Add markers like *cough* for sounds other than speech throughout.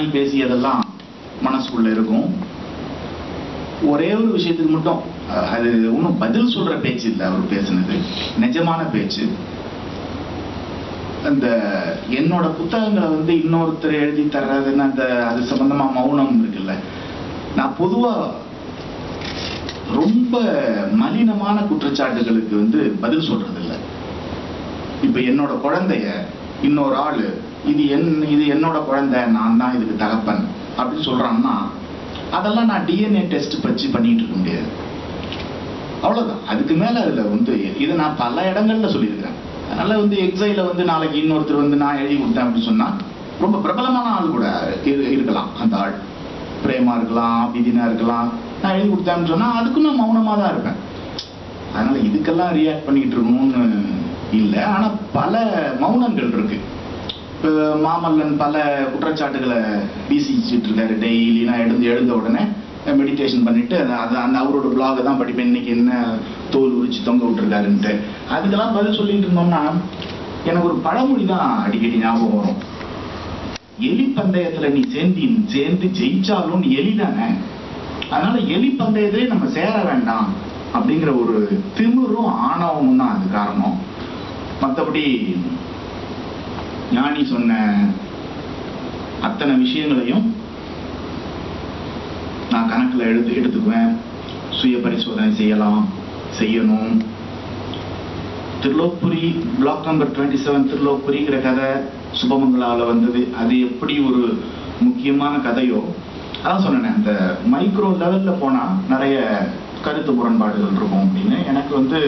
ஞானி பேசியதெல்லாம் மனசுக்குள்ள இருக்கும். ஒரே ஒரு விஷயத்துக்கு மட்டும் அது ஒன்றும் பதில் சொல்ற பேச்சு இல்லை அவர் பேசினது. நிஜமான பேச்சு. அந்த என்னோட புத்தகங்களை வந்து இன்னொருத்தர் எழுதி தர்றதுன்னு அந்த அது சம்பந்தமா மௌனம் இருக்குல்ல. நான் பொதுவா ரொம்ப மலினமான குற்றச்சாட்டுகளுக்கு வந்து பதில் சொல்றது இல்லை இப்ப என்னோட குழந்தைய இன்னொரு ஆள் இது என் இது என்னோட குழந்தை நான் தான் இதுக்கு தகப்பன் அப்படின்னு சொல்கிறான்னா அதெல்லாம் நான் டிஎன்ஏ டெஸ்ட் வச்சு பண்ணிட்டு இருக்க முடியாது. அவ்வளோதான் அதுக்கு மேலே அதில் வந்து இதை நான் பல இடங்கள்ல சொல்லியிருக்கிறேன். அதனால வந்து எக்ஸைல வந்து நாளைக்கு இன்னொருத்தர் வந்து நான் எழுதி கொடுத்தேன் அப்படின்னு சொன்னால் ரொம்ப பிரபலமான ஆள் கூட இரு- இருக்கலாம். அந்த ஆள் பிரேமா இருக்கலாம் அபிதினா இருக்கலாம். நான் எழுதி கொடுத்தேன்னு சொன்னால் அதுக்கும் நான் மௌனமாக தான் இருப்பேன். அதனால இதுக்கெல்லாம் ரியாக்ட் பண்ணிட்டு இருக்கணும்னு இல்லை. ஆனால் பல மௌனங்கள் இருக்கு. இப்போ மாமல்லன் பல குற்றச்சாட்டுகளை வீசிச்சுட்டு இருக்காரு. டெய்லி நான் எழுந்து எழுந்த உடனே மெடிடேஷன் பண்ணிட்டு அது அந்த அவரோட பிளாக தான் படிப்பேன். இன்னைக்கு என்ன தோல் உரிச்சு தொங்க விட்டுருக்காருன்ட்டு. அதுக்கெல்லாம் பதில் சொல்லிட்டு இருந்தோம்னா எனக்கு ஒரு பழமொழி தான் அடிக்கடி ஞாபகம் வரும். எலி பந்தயத்துல நீ சேர்ந்து சேர்ந்து ஜெயிச்சாலும் எலி தானே? அதனால எலி பந்தயத்திலே நம்ம சேர வேண்டாம் அப்படிங்கிற ஒரு திமிரும் ஆணவமும் தான் அது காரணம். மற்றபடி ஞானி சொன்ன அத்தனை விஷயங்களையும் நான் கணக்கில் எடுத்து எடுத்துக்குவேன். சுய பரிசோதனை செய்யலாம் செய்யணும். Thiruloppuri block number twenty seven திருலோப்புரிங்கிற கதை சுபமங்களாவில் வந்தது. அது எப்படி ஒரு முக்கியமான கதையோ அதான் சொன்னேன் அந்த மைக்ரோ லெவலில் போனால் நிறைய கருத்து முரண்பாடுகள் இருக்கும் அப்படின்னு. எனக்கு வந்து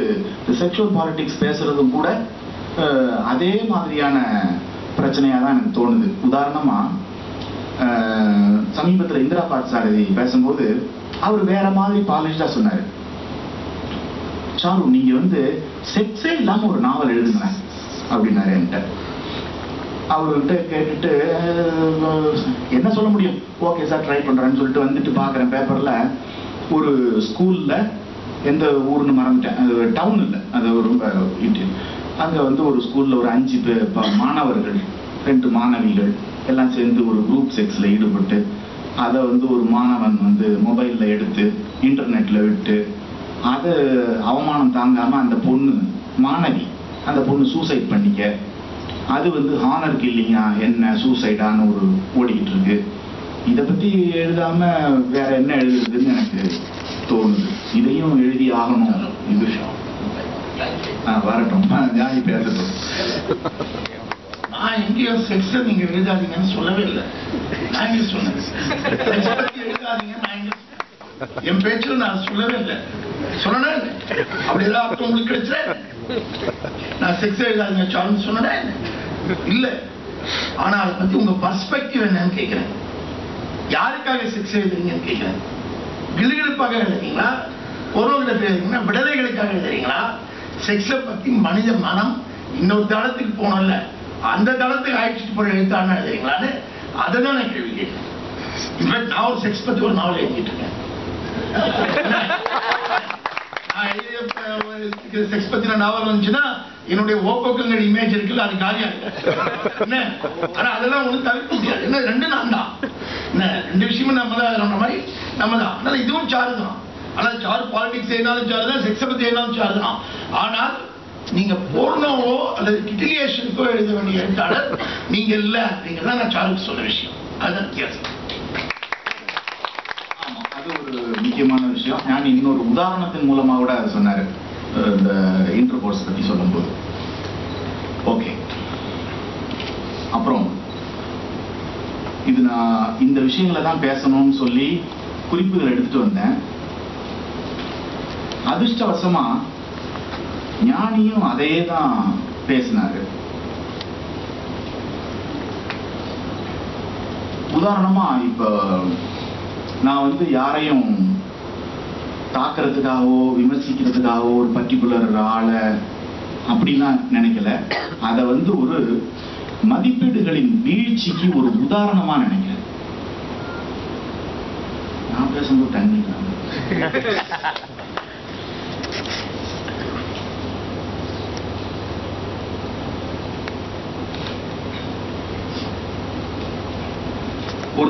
செக்ஷுவல் பாலிட்டிக்ஸ் பேசுறதும் கூட அதே மாதிரியான பிரச்சனையா தான் எனக்கு தோணுது. உதாரணமா சமீபத்தில் இந்திரா பாட்சாரதி பேசும்போது அவர் வேற மாதிரி பாலிஷ்டா சொன்னார். சாரு நீங்க வந்து செக்ஸே இல்லாம ஒரு நாவல் எழுதுங்க அப்படின்னாரு என்கிட்ட. அவர்கிட்ட கேட்டுட்டு என்ன சொல்ல முடியும்? ஓகே சார் ட்ரை பண்றேன்னு சொல்லிட்டு வந்துட்டு பாக்குறேன் பேப்பர்ல ஒரு ஸ்கூல்ல எந்த ஊர்னு மறந்துட்டேன். அது டவுன் இல்லை அது ரொம்ப இது. அங்கே வந்து ஒரு ஸ்கூலில் ஒரு அஞ்சு மாணவர்கள் ரெண்டு மாணவிகள் எல்லாம் சேர்ந்து ஒரு குரூப் செக்ஸில் ஈடுபட்டு அதை வந்து ஒரு மாணவன் வந்து மொபைலில் எடுத்து இன்டர்நெட்டில் விட்டு அதை அவமானம் தாங்காமல் அந்த பொண்ணு மாணவி அந்த பொண்ணு சூசைட் பண்ணிக்க அது வந்து ஹானர் கில்லிங்கா என்ன சூசைடான்னு ஒரு ஓடிக்கிட்டு இருக்கு இதை பற்றி எழுதாமல் வேற என்ன எழுதுறதுன்னு எனக்கு தோணுது. இதையும் எழுதி ஆகணும். இது ஆ, வரட்டும். ஞானி பேசட்டும் நான் எங்கேயோ செக்ஸ் நீங்க எழுதாதீங்கன்னு சொல்லவே இல்லை. நான் எங்க சொன்னேன்? எழுதாதீங்க நான் சொன்னேன்? என் பேச்சுல நான் சொல்லவே இல்லை. சொன்னேன் அப்படி ஏதாவது அர்த்தம் உங்களுக்கு கிடைச்சா நான் செக்ஸ் எழுதாதீங்க சார்னு சொன்னேன் இல்ல. ஆனா அதை பத்தி உங்க பர்ஸ்பெக்டிவ் என்னன்னு கேட்கிறேன். யாருக்காக செக்ஸ் எழுதுறீங்கன்னு கேட்கிறேன். கிளுகிழப்பாக எழுதுறீங்களா? பொருள்களுக்கு எழுதுறீங்களா விடுதலைகளுக்காக எழுதுறீங்களா? செக்ஸை பற்றி மனித மனம் இன்னொரு தளத்துக்கு போனோம்ல அந்த தளத்துக்கு அழைச்சிட்டு போகிற எழுத்தான்னு இல்லைங்களான்னு அதை தான் நான் கேள்வி கேட்டேன். இன்ஃபேக்ட் நான் ஒரு செக்ஸ் பற்றி ஒரு நாவல் எழுதிட்டு இருக்கேன் செக்ஸ் பத்தின நாவல் வந்துச்சுன்னா என்னுடைய ஓப்போக்கள் இமேஜ் இருக்குல்ல அது காலியா என்ன? ஆனா அதெல்லாம் ஒண்ணும் தவிர்க்க முடியாது. என்ன ரெண்டு நான் தான் என்ன ரெண்டு விஷயமும் நம்ம தான் நம்ம மாதிரி நம்ம தான் அதனால இதுவும் சாரு தான். ஆனால் சார்ஜ் பாலிடிக்ஸ் செய்யனாலும் சாரு தான் செக்ஸை பற்றி செய்யனாலும் சாரு தான் ஆனால் நீங்க போர்னோவோ அல்லது டிட்டிலியேஷனுக்கோ எழுத வேண்டிய எழுத்தாளர் நீங்க இல்ல. தான் நான் சார்ஜ் சொன்ன விஷயம். அதுதான் வித்தியாசம். அது ஒரு முக்கியமான விஷயம். ஞானி இன்னொரு உதாரணத்தின் மூலமாக கூட அது சொன்னாரு. அஹ் இந்த இன்டர்கோர்ஸ் பற்றி சொல்லும்போது. ஓகே அப்புறம் இது நான் இந்த விஷயங்களை தான் பேசணும்னு சொல்லி குறிப்புகள் எடுத்துட்டு வந்தேன். அதிர்ஷ்டவசமா ஞானியும் அதே தான் பேசினாரு. உதாரணமா இப்ப நான் வந்து யாரையும் தாக்குறதுக்காகவோ விமர்சிக்கிறதுக்காகவோ ஒரு பர்டிகுலர் ஆளை அப்படிலாம் நினைக்கல. அதை வந்து ஒரு மதிப்பீடுகளின் வீழ்ச்சிக்கு ஒரு உதாரணமா நினைக்கிறேன் நான் பேசும்போது தண்ணி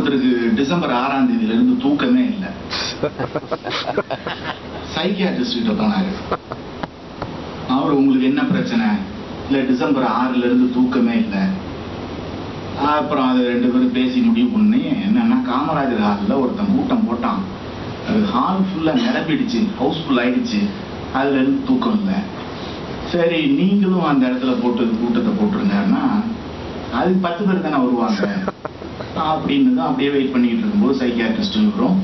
ஒருத்தருக்கு டிசம்பர் ஆறாம் தேதியில இருந்து தூக்கமே இல்லை. சைக்கியாட்ரிஸ்ட் கிட்ட போனாரு அவர் உங்களுக்கு என்ன பிரச்சனை? இல்ல டிசம்பர் ஆறுல இருந்து தூக்கமே இல்லை. அப்புறம் அது ரெண்டு பேரும் பேசி முடிவு பண்ணி என்னன்னா காமராஜர் ஹாலில் ஒருத்தன் கூட்டம் போட்டான். அது ஹால் ஃபுல்லா நிரப்பிடுச்சு ஹவுஸ் ஃபுல் ஆயிடுச்சு. அதுல இருந்து தூக்கம் இல்லை. சரி நீங்களும் அந்த இடத்துல போட்டு கூட்டத்தை போட்டிருந்தாருன்னா அதுக்கு பத்து பேர் தானே வருவாங்க. அப்படின்னு தான் அப்படியே வெயிட் பண்ணிட்டு இருக்கும்போது சைக்கியாட்ரிஸ்ட் வரும்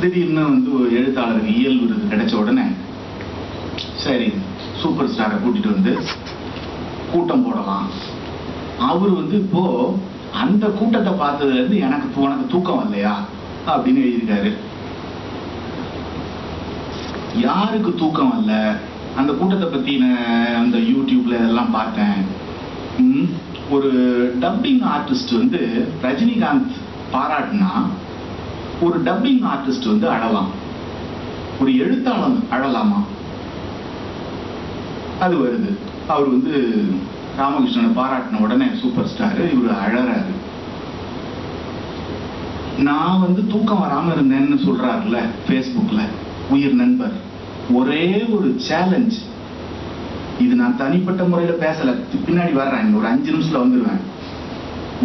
திடீர்னு வந்து ஒரு எழுத்தாளருக்கு இயல் விருது கிடைச்ச உடனே சரி சூப்பர் ஸ்டாரை கூட்டிட்டு வந்து கூட்டம் போடலாம். அவர் வந்து இப்போ அந்த கூட்டத்தை பார்த்ததுல இருந்து எனக்கு உனக்கு தூக்கம் வரலையா? அப்படின்னு எழுதியிருக்காரு. யாருக்கு தூக்கம் வரல? அந்த கூட்டத்தை பத்தின அந்த யூடியூப்ல இதெல்லாம் பார்த்தேன். ஒரு டப்பிங் ஆர்டிஸ்ட் வந்து ரஜினிகாந்த் பாராட்டுனா ஒரு டப்பிங் ஆர்டிஸ்ட் வந்து அழலாம். ஒரு எழுத்தாளன் அழலாமா? அது வருது. அவர் வந்து ராமகிருஷ்ணனை பாராட்டின உடனே சூப்பர் ஸ்டார் இவர் அழறாரு. நான் வந்து தூக்கம் வராம இருந்தேன்னு சொல்றாருல ஃபேஸ்புக்கில் உயிர் நண்பர். ஒரே ஒரு சேலஞ்ச் இது நான் தனிப்பட்ட முறையில பேசல. பின்னாடி வர்றேன். ஒரு அஞ்சு நிமிஷத்துல வந்துருவேன்.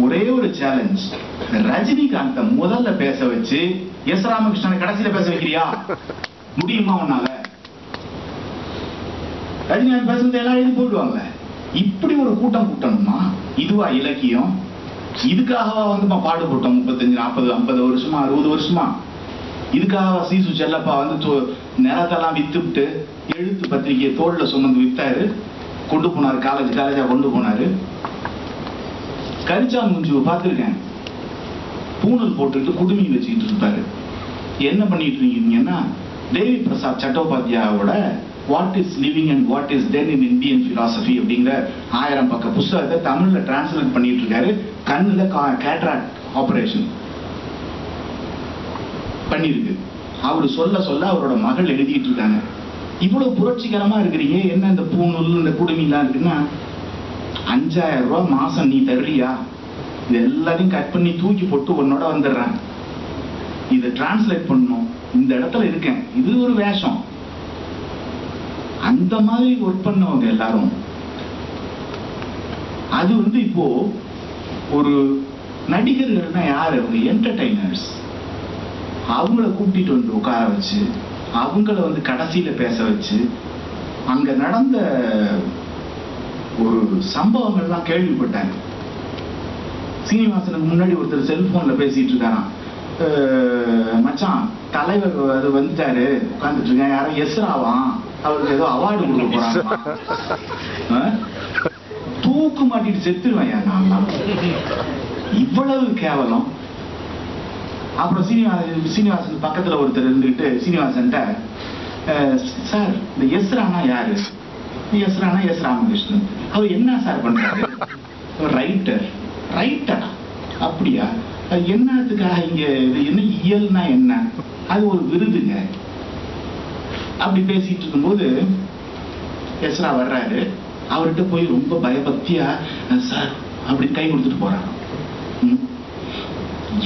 ஒரே ஒரு சேலஞ்ச் ரஜினிகாந்த முதல்ல பேச வச்சு எஸ் ராமகிருஷ்ணன் கடைசியில பேச வைக்கிறியா? முடியுமா உன்னால? ரஜினிகாந்த் பேசுறது எல்லாம் எழுதி போடுவாங்க இப்படி ஒரு கூட்டம் கூட்டணுமா? இதுவா இலக்கியம்? இதுக்காகவா வந்து நம்ம பாடுபட்டோம்? முப்பத்தஞ்சு நாற்பது ஐம்பது வருஷமா அறுபது வருஷமா? இதுக்காக சீசு செல்லப்பா வந்து நிலத்தெல்லாம் வித்துவிட்டு எழுத்து பத்திரிகையை தோல்ல சுமந்து வித்தாரு. கொண்டு போனார் காலேஜ் காலேஜா கொண்டு போனாரு. கரிச்சா முஞ்சுவை பார்த்துருக்கேன். பூணல் போட்டுட்டு குடுமி வச்சுக்கிட்டு இருப்பாரு. என்ன பண்ணிட்டு இருக்கீங்கன்னா Devi Prasad சட்டோபாத்யாவோட what is living and what is dead in Indian philosophy? அப்படிங்கிற ஆயிரம் பக்க புஸ்தகத்தை தமிழ்ல டிரான்ஸ்லேட் பண்ணிட்டு இருக்காரு. கண்ணில் கேட்ராக்ட் ஆபரேஷன் பண்ணியிருக்கு. அவர் சொல்ல சொல்ல அவரோட மகள் எழுதிட்டு இருக்காங்க. இவ்வளவு புரட்சிகரமா இருக்கிறீங்க. என்ன இந்த பூநூல் இந்த குடுமிலாம் இருக்குன்னா அஞ்சாயிரம் ரூபாய் மாசம் நீ தர்றியா? இது எல்லாத்தையும் கட் பண்ணி தூக்கி போட்டு உன்னோட வந்துடுறேன். இதை டிரான்ஸ்லேட் பண்ணும். இந்த இடத்துல இருக்கேன். இது ஒரு வேஷம். அந்த மாதிரி ஒர்க் பண்ணவங்க எல்லாரும். அது வந்து இப்போ ஒரு நடிகர்கள்னா யார்? அவங்க என்டர்டைனர்ஸ் அவங்கள கூட்டிட்டு வந்து உட்கார வச்சு அவங்கள வந்து கடைசியில பேச வச்சு அங்க நடந்த ஒரு சம்பவங்கள்லாம் கேள்விப்பட்டேன் சீனிவாசனுக்கு முன்னாடி ஒருத்தர் செல்போன்ல பேசிட்டு இருக்காராம். அஹ் மச்சான் தலைவர் அது வந்துட்டாரு உட்கார்ந்துட்டு இருக்கேன் யாரோ எஸ்ராவாம். அவருக்கு ஏதோ அவார்டு கொடுக்க போறாங்க *laughs* தூக்கு மாட்டிட்டு செத்துருவேன் நான்? இவ்வளவு கேவலம். அப்புறம் சீனிவாசன் சீனிவாசன் பக்கத்துல ஒருத்தர் இருந்துகிட்டு சீனிவாசன்ட்ட அஹ், சார் இந்த எஸ்ரானா யாரு? எஸ்ரானா எஸ் ராமகிருஷ்ணன். அவர் என்ன சார் பண்றாரு? ரைட்டர். ரைட்டரா? அப்படியா. என்னத்துக்காக இங்க இது? என்ன இயல்னா என்ன? அது ஒரு விருதுங்க. அப்படி பேசிட்டு இருக்கும்போது எஸ்ரா வர்றாரு. அவர்கிட்ட போய் ரொம்ப பயபக்தியா சார் அப்படி கை கொடுத்துட்டு போறாங்க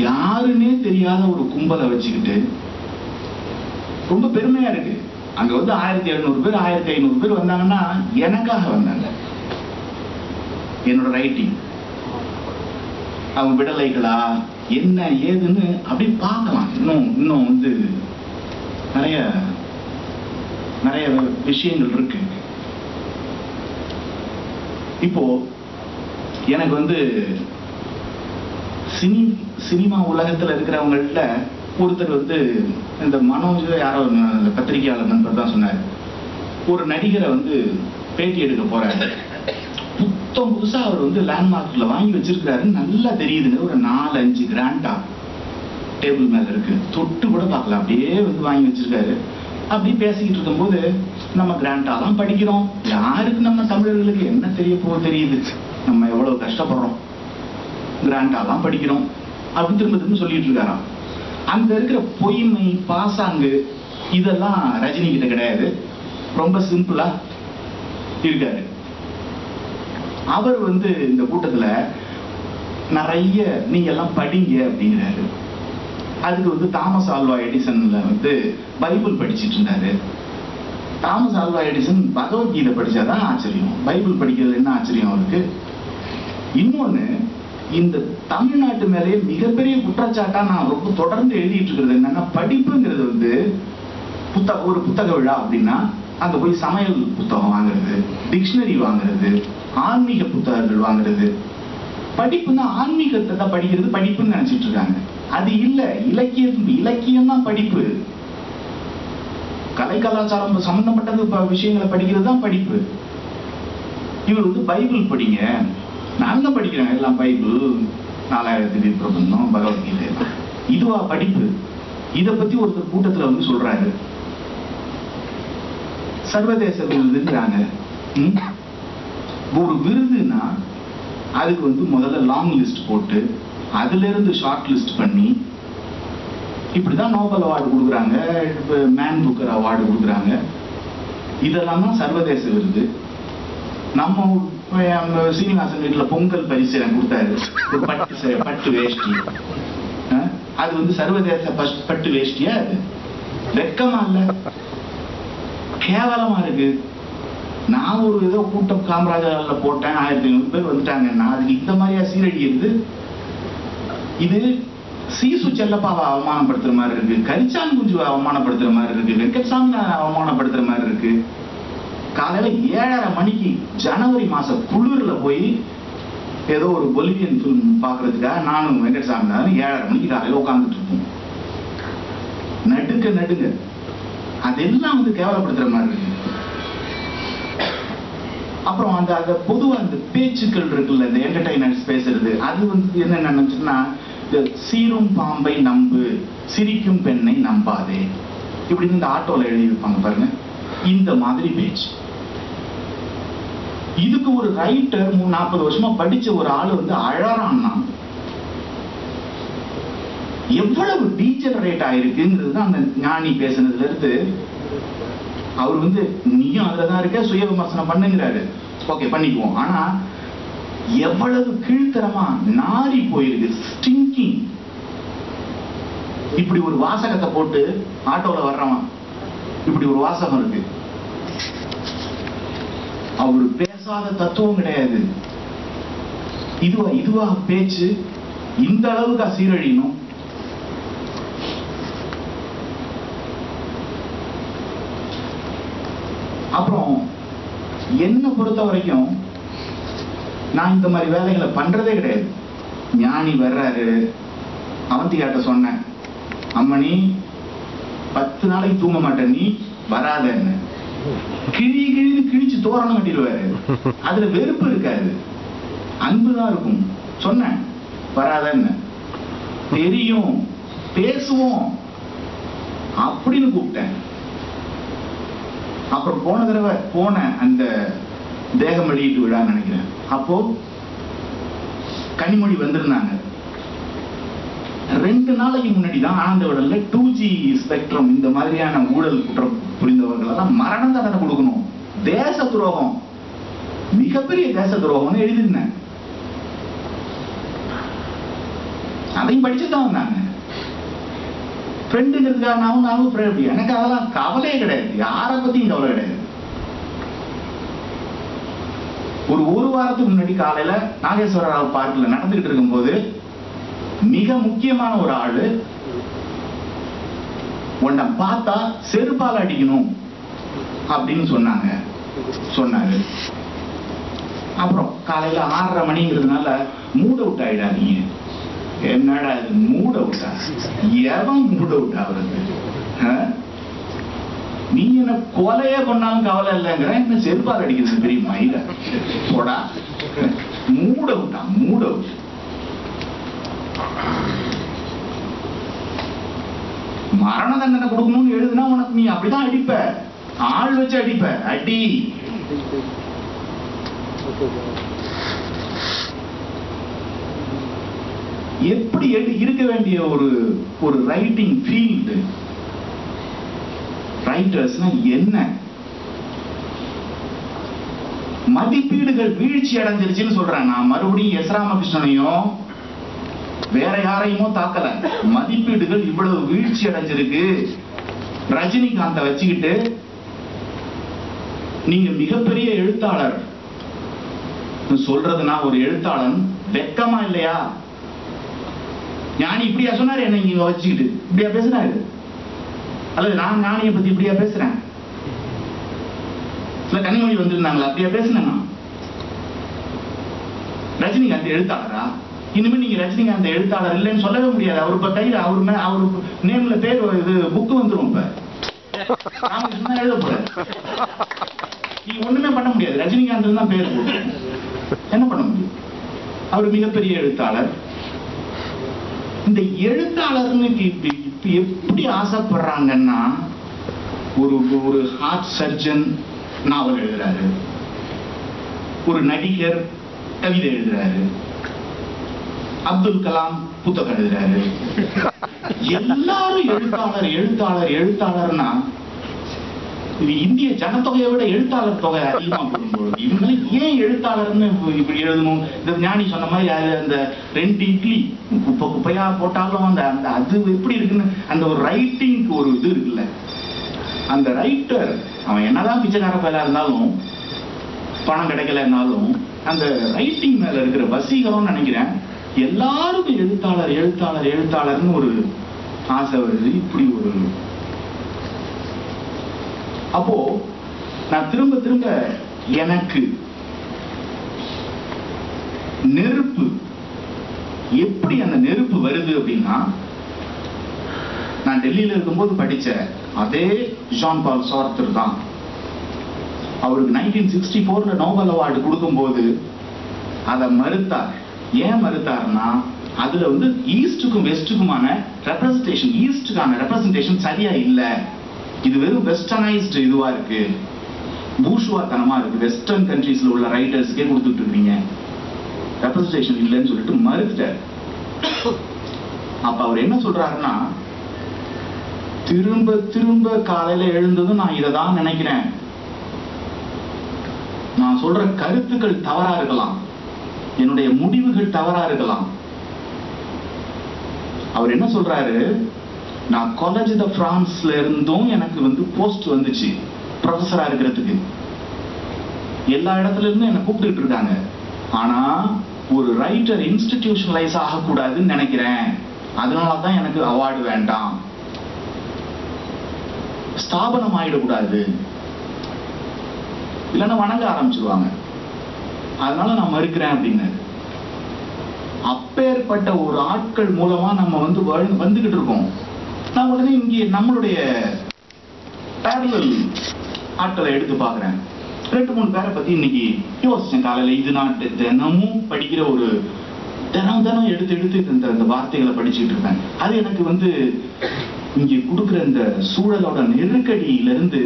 யாருன்னே தெரியாத ஒரு கும்பலை வச்சுக்கிட்டு ரொம்ப பெருமையா இருக்கு. அங்க வந்து ஆயிரத்தி எழுநூறு பேர் ஆயிரத்தி ஐநூறு பேர் வந்தாங்கன்னா எனக்காக வந்தாங்க. என்னோட ரைட்டிங் அவங்க விடலைகளா என்ன ஏதுன்னு அப்படி பார்க்கலாம். இன்னும் இன்னும் வந்து நிறைய நிறைய விஷயங்கள் இருக்கு. இப்போ எனக்கு வந்து சினி சினிமா உலகத்தில் இருக்கிறவங்கள்ட்ட ஒருத்தர் வந்து இந்த மனோஜ் யாரோ பத்திரிகையாளர் நண்பர் தான் சொன்னார். ஒரு நடிகரை வந்து பேட்டி எடுக்க போறாரு. புத்தம் புதுசா அவர் வந்து லேண்ட்மார்க்ல வாங்கி வச்சிருக்கிறாருன்னு நல்லா தெரியுதுங்க. ஒரு நாலு அஞ்சு கிராண்டா டேபிள் மேல இருக்கு. தொட்டு கூட பார்க்கல. அப்படியே வந்து வாங்கி வச்சிருக்காரு. அப்படி பேசிக்கிட்டு இருக்கும்போது நம்ம கிராண்டாலாம் படிக்கிறோம். யாருக்கு நம்ம தமிழர்களுக்கு என்ன தெரிய போக தெரியுது. நம்ம எவ்வளவு கஷ்டப்படுறோம். கிராண்டாலாம் படிக்கிறோம். அப்படின்னு திரும்ப திரும்ப சொல்லிட்டு இருக்காராம் அங்க இருக்கிற பொய்மை பாசாங்கு இதெல்லாம் ரஜினி கிட்ட கிடையாது. ரொம்ப சிம்பிளா இருக்காரு. அவர் வந்து இந்த கூட்டத்துல நிறைய நீங்க எல்லாம் படிங்க அப்படிங்கிறாரு. அதுக்கு வந்து தாமஸ் ஆல்வா எடிசன்ல வந்து பைபிள் படிச்சிட்டு இருந்தாரு தாமஸ் ஆல்வா எடிசன் பகவத்கீதை படிச்சாதான் ஆச்சரியம். பைபிள் படிக்கிறது என்ன ஆச்சரியம் அவருக்கு? இன்னொன்னு இந்த தமிழ்நாட்டு மேலேயே மிகப்பெரிய குற்றச்சாட்டா நான் ரொம்ப தொடர்ந்து எழுதிட்டு இருக்கிறது என்னன்னா படிப்புங்கிறது வந்து புத்தக ஒரு புத்தக விழா அப்படின்னா அங்க போய் சமையல் புத்தகம் வாங்குறது டிக்ஷனரி வாங்குறது ஆன்மீக புத்தகங்கள் வாங்குறது. படிப்புன்னா ஆன்மீகத்தை தான் படிக்கிறது படிப்புன்னு நினைச்சிட்டு இருக்காங்க அது இல்ல இலக்கியம் இலக்கியம் தான் படிப்பு. கலை கலாச்சாரம் சம்பந்தப்பட்டது விஷயங்களை படிக்கிறது தான் படிப்பு. இவர் வந்து பைபிள் படிங்க. நாங்க படிக்கிறோம் எல்லாம் பைபிள். நாலாயிரத்தி பிரபந்தம் பகவத்கீதை. இதுவா படிப்பு? இதை பத்தி ஒருத்தர் கூட்டத்துல வந்து சொல்றாரு. சர்வதேச விருதுன்றாங்க ஒரு விருதுனா அதுக்கு வந்து முதல்ல லாங் லிஸ்ட் போட்டு அதுல இருந்து ஷார்ட் லிஸ்ட் பண்ணி இப்படிதான் நோபல் அவார்டு கொடுக்குறாங்க. மேன் புக்கர் அவார்டு கொடுக்குறாங்க. இதெல்லாம் தான் சர்வதேச விருது. நம்ம சீனிவாசன் வீட்டுல பொங்கல் பரிசு எனக்கு கொடுத்தாரு பட்டு பட்டு வேஷ்டி அது வந்து சர்வதேச பட்டு வேஷ்டியா அது வெக்கமா இல்ல கேவலமா இருக்கு நான் ஒரு ஏதோ கூட்டம் காமராஜர்ல போட்டேன் ஆயிரத்தி ஐநூறு பேர் வந்துட்டாங்கன்னா அதுக்கு இந்த மாதிரியா சீரடி இருந்து இது சீசு செல்லப்பாவை அவமானப்படுத்துற மாதிரி இருக்கு கரிச்சான் குஞ்சுவை அவமானப்படுத்துற மாதிரி இருக்கு வெங்கட்சாமி அவமானப்படுத்துற மாதிரி இருக்கு காலையில ஏழரை மணிக்கு ஜனவரி மாச குளிர்ல போய் ஏதோ ஒரு பொலிவியன் ஃபிலிம் பாக்குறதுக்காக நானும் வெங்கடசாமி ஏழரை மணிக்கு காலையில் உட்கார்ந்துட்டு இருப்போம் நடுங்க நடுங்க. அதெல்லாம் வந்து கேவலப்படுத்துற மாதிரி இருக்கு. அப்புறம் அந்த அந்த பொதுவாக அந்த பேச்சுக்கள் இருக்குல்ல இந்த என்டர்டைனர்ஸ் பேசுறது அது வந்து என்ன நினைச்சுன்னா சீரும் பாம்பை நம்பு சிரிக்கும் பெண்ணை நம்பாதே இப்படின்னு இந்த ஆட்டோல எழுதி பாருங்க. இந்த மாதிரி பேச்சு. இதுக்கு ஒரு ரைட்டர் நாற்பது வருஷமா படிச்ச ஒரு ஆளு வந்து அழறான்னா? எவ்வளவு டீஜெனரேட் ஆயிருக்குங்கிறது தான் அந்த ஞானி பேசுனதுல இருந்து. அவர் வந்து நீயும் அதுலதான் இருக்க சுய விமர்சனம் பண்ணுங்கிறாரு. ஓகே பண்ணிக்குவோம். ஆனா எவ்வளவு கீழ்த்தரமா நாரி போயிருக்கு ஸ்டிங்கிங் இப்படி ஒரு வாசகத்தை போட்டு ஆட்டோல வர்றவன் இப்படி ஒரு வாசகம் இருக்கு. அவர் பேசாத தத்துவம் கிடையாது. இதுவா இதுவா பேச்சு? இந்த அளவுக்கு சீரழியணும்? அப்புறம் என்னை பொறுத்த வரைக்கும் நான் இந்த மாதிரி வேலைகளை பண்றதே கிடையாது. ஞானி வர்றாரு. அவந்தியாட்ட சொன்னேன். அம்மணி பத்து நாளைக்கு தூங்க மாட்டேன். நீ வராதன்னு. கிழி கிழின்னு கிழிச்சு தோரணம் கட்டிடுவாரு. *laughs* அதுல வெறுப்பு இருக்காது. அன்புதான் இருக்கும். சொன்னேன். வராதன்னு. தெரியும். பேசுவோம். அப்படின்னு கூப்பிட்டேன். அப்புறம் போன தடவை போன அந்த தேகம் வெளியீட்டு விழா நினைக்கிறேன். அப்போ கனிமொழி வந்திருந்தாங்க. ரெண்டு நாளைக்கு முன்னாடி தான் ஆனந்த விடல்ல டூ ஜி ஸ்பெக்ட்ரம் இந்த மாதிரியான ஊழல் குற்றம் புரிந்தவர்கள் எல்லாம் மரண தண்டனை கொடுக்கணும். தேச துரோகம். மிகப்பெரிய தேச துரோகம்னு எழுதியிருந்தேன். அதையும் படிச்சுதான் தான் வந்தாங்க. ஃப்ரெண்டுங்கிறதுக்காக நானும் நானும் ஃப்ரெண்ட் எனக்கு அதெல்லாம் கவலையே கிடையாது. யாரை பத்தியும் கவலை கிடையாது. ஒரு ஒரு வாரத்துக்கு முன்னாடி காலையில நாகேஸ்வர ராவ் பார்க்ல நடந்துகிட்டு இருக்கும்போது மிக முக்கியமான ஒரு ஆளு உன்னை பார்த்தா செருப்பால் அடிக்கணும். அப்படின்னு சொன்னாங்க. சொன்னாரு. அப்புறம் காலையில ஆறரை மணிங்கிறதுனால மூட் அவுட் ஆயிடாதீங்க. என்னடா இது மூட் அவுட்டா எவன் மூட் அவுட் ஆகுறது நீ என்ன கொலையே பண்ணாலும் கவலை இல்லைங்கிற என்ன செருப்பார் அடிக்கிறது பெரிய மயில போடா. மூட் அவுட்டா மூட் அவுட் மரண தண்டனை கொடுக்கணும்னு எழுதுனா உனக்கு நீ அப்படிதான் அடிப்ப. ஆள் வச்சு அடிப்ப அடி. எப்படி இருக்க வேண்டிய ஒரு ஒரு ரைட்டிங் ஃபீல்டு ரைட்டர்ஸ்னா என்ன? மதிப்பீடுகள் வீழ்ச்சி அடைஞ்சிருச்சுன்னு சொல்றேன். நான் மறுபடியும் எஸ் ராமகிருஷ்ணனையும் வேற யாரையுமோ தாக்கல. மதிப்பீடுகள் இவ்வளவு வீழ்ச்சி அடைஞ்சிருக்கு. ரஜினிகாந்த வச்சுக்கிட்டு நீங்க மிகப்பெரிய எழுத்தாளர். சொல்றது நான் ஒரு எழுத்தாளன். வெக்கமா இல்லையா? ஞானி இப்படியா சொன்னாரு? என்ன இங்க வச்சுக்கிட்டு. இப்படியா பேசுறாரு அல்லது நான் ஞானியை பத்தி இப்படியா பேசுறேன்? சில கனிமொழி வந்திருந்தாங்களா? அப்படியா பேசுனேன்? ரஜினிகாந்த் எழுத்தாளரா? இனிமே நீங்க ரஜினிகாந்த் எழுத்தாளர் இல்லைன்னு சொல்லவே முடியாது. அவர் இப்ப கையில அவர் மே- அவர் நேம்ல பேர் இது புக் வந்துடும் இப்ப. ராமகிருஷ்ணன் தான் எழுத போறாரு நீ ஒண்ணுமே பண்ண முடியாது. ரஜினிகாந்த் தான் பேர் என்ன பண்ண முடியும்? அவர் மிகப்பெரிய எழுத்தாளர். இந்த எழுத்தாளர்னு எப்படி ஆசைப்படுறாங்கன்னா ஒரு ஒரு ஹார்ட் சர்ஜன் நாவல் எழுதுறாரு. ஒரு நடிகர் கவிதை எழுதுறாரு. அப்துல் கலாம் புத்தகம் எழுதுறாரு எல்லாரும் எழுத்தாளர் எழுத்தாளர் எழுத்தாளர்னா இது இந்திய ஜனத்தொகையை விட எழுத்தாளர் தொகை அதிகமா போடும்போது ஏன் எழுத்தாளர்னு இப்படி எழுதணும்? இந்த ஞானி சொன்ன மாதிரி அந்த ரெண்டு இட்லி குப்பை குப்பையா போட்டாலும் அந்த அந்த அது எப்படி இருக்குன்னு அந்த ஒரு ரைட்டிங்க்கு ஒரு இது இருக்குல்ல. அந்த ரைட்டர் அவன் என்னதான் பிச்சைக்கார பயிலா இருந்தாலும் பணம் கிடைக்கலனாலும் அந்த ரைட்டிங் மேல இருக்கிற வசீகரம்னு நினைக்கிறேன். எல்லாருக்கும் எழுத்தாளர் எழுத்தாளர் எழுத்தாளர்னு ஒரு ஆசை வருது. இப்படி ஒரு அப்போ நான் திரும்ப திரும்ப எனக்கு நெருப்பு எப்படி அந்த நெருப்பு வருது அப்படின்னா நான் டெல்லியில இருக்கும்போது படிச்ச அதே ஜான் பால் சார்த்தர் தான். அவருக்கு நைன்டீன் சிக்ஸ்டி ஃபோர்ல நோபல் அவார்டு கொடுக்கும்போது அதை மறுத்தார். ஏன் மறுத்தாருன்னா அதுல வந்து ஈஸ்டுக்கும் வெஸ்டுக்குமான ரெப்ரசன்டேஷன் ஈஸ்டுக்கான ரெப்ரசன்டேஷன் சரியா இல்லை. இது வெறும் வெஸ்டர்னைஸ்டு இதுவா இருக்கு. பூஷுவாத்தனமா இருக்கு. வெஸ்டர்ன் கண்ட்ரீஸ்ல உள்ள ரைட்டர்ஸ்க்கே கொடுத்துட்டு இருக்கீங்க ரெப்ரசன்டேஷன் இல்லைன்னு சொல்லிட்டு மறுத்துட்டார். அப்ப அவர் என்ன சொல்றாருன்னா திரும்ப திரும்ப காலையில எழுந்ததும் நான் இதை தான் நினைக்கிறேன். நான் சொல்ற கருத்துக்கள் தவறா இருக்கலாம். என்னுடைய முடிவுகள் தவறா இருக்கலாம். அவர் என்ன சொல்றாரு? நான் காலேஜ் த பிரான்ஸ்ல இருந்தும் எனக்கு வந்து போஸ்ட் வந்துச்சு. ப்ரொஃபஸரா இருக்கிறதுக்கு. எல்லா இடத்துல இருந்தும் என்ன கூப்பிட்டுட்டு இருக்காங்க. ஆனா ஒரு ரைட்டர் இன்ஸ்டிடியூஷனலைஸ் ஆகக்கூடாதுன்னு நினைக்கிறேன். அதனால தான் எனக்கு அவார்டு வேண்டாம். ஸ்தாபனம் ஆயிடக்கூடாது. இல்லைன்னா வணங்க ஆரம்பிச்சிருவாங்க. அதனால நான் மறுக்கிறேன் அப்படின்னு. அப்பேற்பட்ட ஒரு ஆட்கள் மூலமா நம்ம வந்து வந்துகிட்டு இருக்கோம். நான் உடனே இங்கே நம்மளுடைய பேரலல் ஆட்களை எடுத்து பார்க்குறேன். ரெண்டு மூணு பேரை பத்தி இன்னைக்கு யோசிச்சேன் காலையில். இது நான் தினமும் படிக்கிற ஒரு தினம் தினம் எடுத்து எடுத்து இந்த இந்த வார்த்தைகளை படிச்சுட்டு இருப்பேன் அது எனக்கு வந்து இங்கே கொடுக்குற இந்த சூழலோட நெருக்கடியிலிருந்து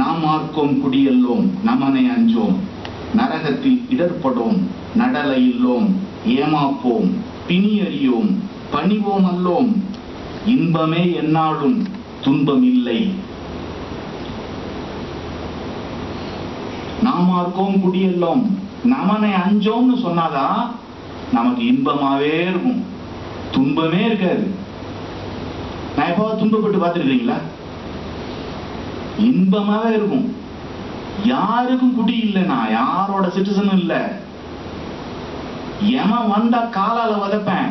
நாம் ஆர்க்கோம் குடியல்லோம் நமனை அஞ்சோம். நரகத்தில் இடர்படும் நடல இல்லோம் ஏமாப்போம் பிணியறியோம் பணிவோம் அல்லோம் இன்பமே என்னாலும் துன்பம் இல்லை நாம் ஆர்க்கோம் குடியல்லோம். நமனை அஞ்சோம்னு சொன்னாதான் நமக்கு இன்பமாவே இருக்கும். துன்பமே இருக்காது. நான் எப்போ துன்பப்பட்டு பார்த்துருக்கீங்களா இன்பமாவே இருக்கும். யாருக்கும் குடி இல்லைனா யாரோட சிட்டிசனும் இல்ல. எம வந்தா காலால உதைப்பேன்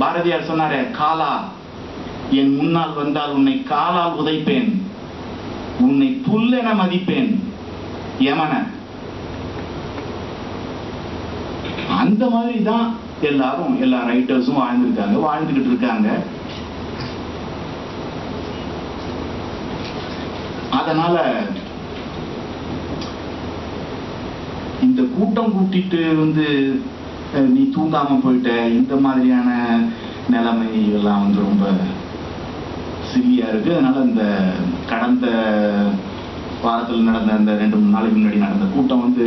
பாரதியார் சொன்னாரே காலா என் முன்னால் வந்தால் உன்னை காலால் உதைப்பேன். உன்னை புல்லென மதிப்பேன். யமன அந்த மாதிரி தான் எல்லாரும் எல்லா ரைட்டர்ஸும் வாழ்ந்திருக்காங்க வாழ்ந்துகிட்டு இருக்காங்க. அதனால இந்த கூட்டம் கூட்டிட்டு வந்து நீ தூங்காம போயிட்ட இந்த மாதிரியான நிலைமை இதெல்லாம் வந்து ரொம்ப சில்லியா இருக்கு. அதனால இந்த கடந்த வாரத்தில் நடந்த அந்த ரெண்டு மூணு நாளைக்கு முன்னாடி நடந்த கூட்டம் வந்து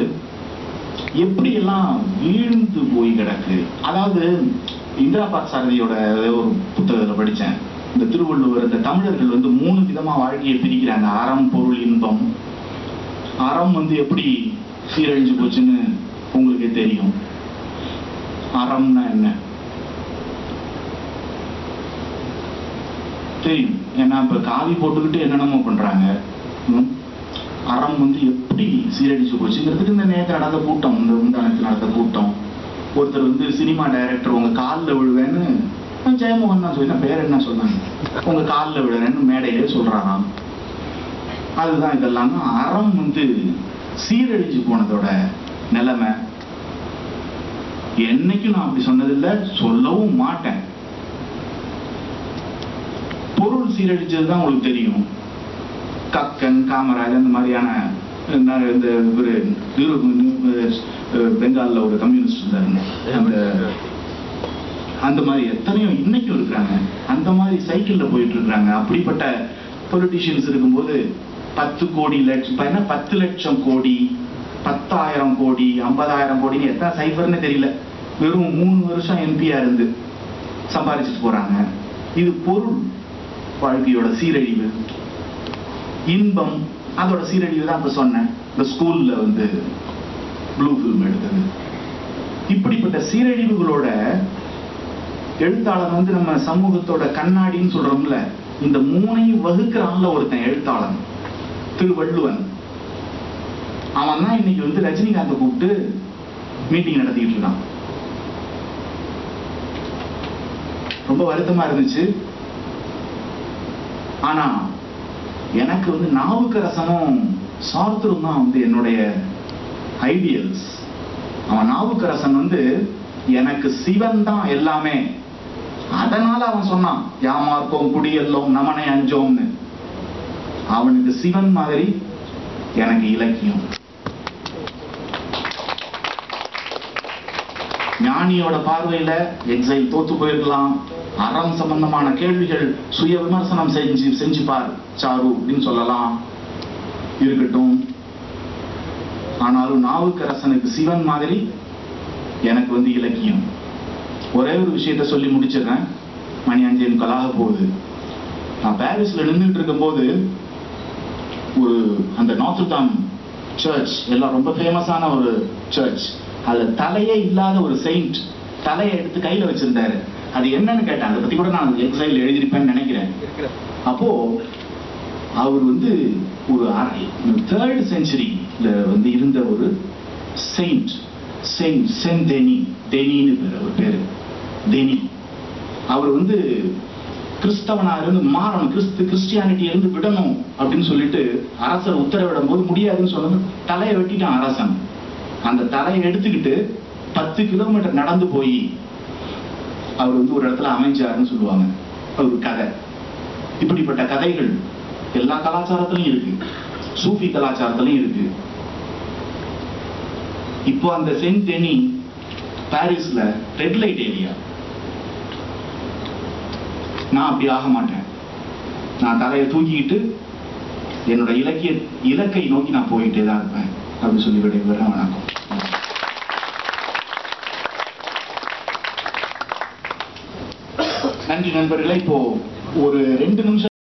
எப்படியெல்லாம் வீழ்ந்து போய் கிடக்கு? அதாவது இந்திரா பாசாரதியோட ஒரு புத்தகத்துல படிச்சேன். இந்த திருவள்ளுவர் இந்த தமிழர்கள் வந்து மூணு விதமா வாழ்க்கையை பிரிக்கிறாங்க. அறம் பொருள் இன்பம். அறம் வந்து எப்படி சீரழிஞ்சு போச்சுன்னு உங்களுக்கு தெரியும். அறம்னா என்ன? தெரியும். ஏன்னா இப்ப காவி போட்டுக்கிட்டு என்னென்னமோ பண்ணுறாங்க அறம் வந்து எப்படி சீரழிச்சு போச்சுங்கிறதுக்கு இந்த நேற்று நடந்த கூட்டம் இந்த உண்டானத்தில் நடந்த கூட்டம். ஒருத்தர் வந்து சினிமா டைரக்டர் உங்க காலில் விழுவேன்னு ஜெயமோகன் தான் சொல்லி பேர் என்ன சொன்னாங்க? உங்க காலில் விழுறேன்னு மேடையிலே சொல்றாராம். அதுதான் இதெல்லாம். அறம் வந்து சீரழிஞ்சு போனதோட நிலைமை. என்னைக்கும் நான் அப்படி சொன்னதில்லை சொல்லவும் மாட்டேன். பொருள் சீரழிச்சது தான் உங்களுக்கு தெரியும். கக்கன் காமராஜ் அந்த மாதிரியான இந்த ஒரு பெங்கால்ல ஒரு கம்யூனிஸ்ட் இருந்தாருங்க. அந்த அந்த மாதிரி எத்தனையோ இன்னைக்கும் இருக்கிறாங்க. அந்த மாதிரி சைக்கிள்ல போயிட்டு இருக்காங்க அப்படிப்பட்ட பொலிட்டிஷியன்ஸ் இருக்கும்போது பத்து கோடி லட்சம் என்ன பத்து லட்சம் கோடி பத்தாயிரம் கோடி ஐம்பதாயிரம் கோடின்னு எத்தனை சைஃபர்னு தெரியல. வெறும் மூணு வருஷம் எம்பியா இருந்து சம்பாதிச்சுட்டு போறாங்க. இது பொருள் வாழ்க்கையோட சீரழிவு. இன்பம் அதோட சீரழிவு தான் இப்ப சொன்னேன். இந்த ஸ்கூல்ல வந்து ப்ளூ ஃபில்ம் எடுத்தது. இப்படிப்பட்ட சீரழிவுகளோட எழுத்தாளன் வந்து நம்ம சமூகத்தோட கண்ணாடின்னு சொல்றோம்ல இந்த மூணையும் வகுக்கிறான்ல ஒருத்தன் எழுத்தாளன். திருவள்ளுவன். அவன் தான் இன்னைக்கு வந்து ரஜினிகாந்தை கூப்பிட்டு மீட்டிங் நடத்திக்கிட்டு இருக்கான். ரொம்ப வருத்தமா இருந்துச்சு. ஆனா எனக்கு வந்து நாவுக்கரசனும் சார்த்தரும் தான் வந்து என்னுடைய ஐடியல்ஸ் அவன் நாவுக்கரசன் வந்து எனக்கு சிவன் தான் எல்லாமே. அதனால அவன் சொன்னான் யாமார்ப்போம் குடியெல்லோம் நமனை அஞ்சோம்னு. அவனுக்கு சிவன் மாதிரி எனக்கு இலக்கியம். ஞானியோட பார்வையில எக்ஸைல் தோத்து போயிருக்கலாம். அறம் சம்பந்தமான கேள்விகள் சுய விமர்சனம் செஞ்சு செஞ்சுப்பார் சாரு அப்படின்னு சொல்லலாம். இருக்கட்டும். ஆனாலும் நாவுக்கரசனுக்கு சிவன் மாதிரி எனக்கு வந்து இலக்கியம். ஒரே ஒரு விஷயத்த சொல்லி முடிச்சிடுறேன். மணி அஞ்சே முக்காலாக போகுது. நான் பாரிஸ்ல நின்றுட்டு இருக்கும்போது ஒரு அந்த நாத்ருதாம் சர்ச் எல்லாம் ரொம்ப ஃபேமஸான ஒரு சர்ச் அதில் தலையே இல்லாத ஒரு செயிண்ட் தலையை எடுத்து கையில் வச்சிருந்தாரு. அது என்னன்னு கேட்டேன். அதை பற்றி கூட நான் எக்ஸைல் எழுதியிருப்பேன்னு நினைக்கிறேன். அப்போ அவர் வந்து ஒரு தேர்ட் செஞ்சுரியில வந்து இருந்த ஒரு செயிண்ட் செயின்ட் சென்ட் தெனின்னு டெனின்னு பேர் அவர் பேர். தெனி அவர் வந்து கிறிஸ்தவனா இருந்து மாறணும் கிறிஸ்து கிறிஸ்டியானிட்டி இருந்து விடணும் அப்படின்னு சொல்லிட்டு அரசர் உத்தரவிடும் போது முடியாதுன்னு சொன்னது தலையை வெட்டிட்டான் அரசன். அந்த தலையை எடுத்துக்கிட்டு பத்து கிலோமீட்டர் நடந்து போய் அவர் வந்து ஒரு இடத்துல அமைஞ்சாருன்னு சொல்லுவாங்க. ஒரு கதை. இப்படிப்பட்ட கதைகள் எல்லா கலாச்சாரத்திலும் இருக்கு. சூஃபி கலாச்சாரத்திலையும் இருக்கு. இப்போ அந்த சென்ட் டெனி பாரிஸ்ல ரெட் லைட் ஏரியா. நான் அப்படி ஆக மாட்டேன். நான் தலையை தூக்கிக்கிட்டு என்னோட இலக்கிய இலக்கை நோக்கி நான் போயிட்டே தான் இருப்பேன். அப்படின்னு சொல்லி விடைபெறேன் வணக்கம். நன்றி நண்பர்களே. இப்போ ஒரு ரெண்டு நிமிஷம்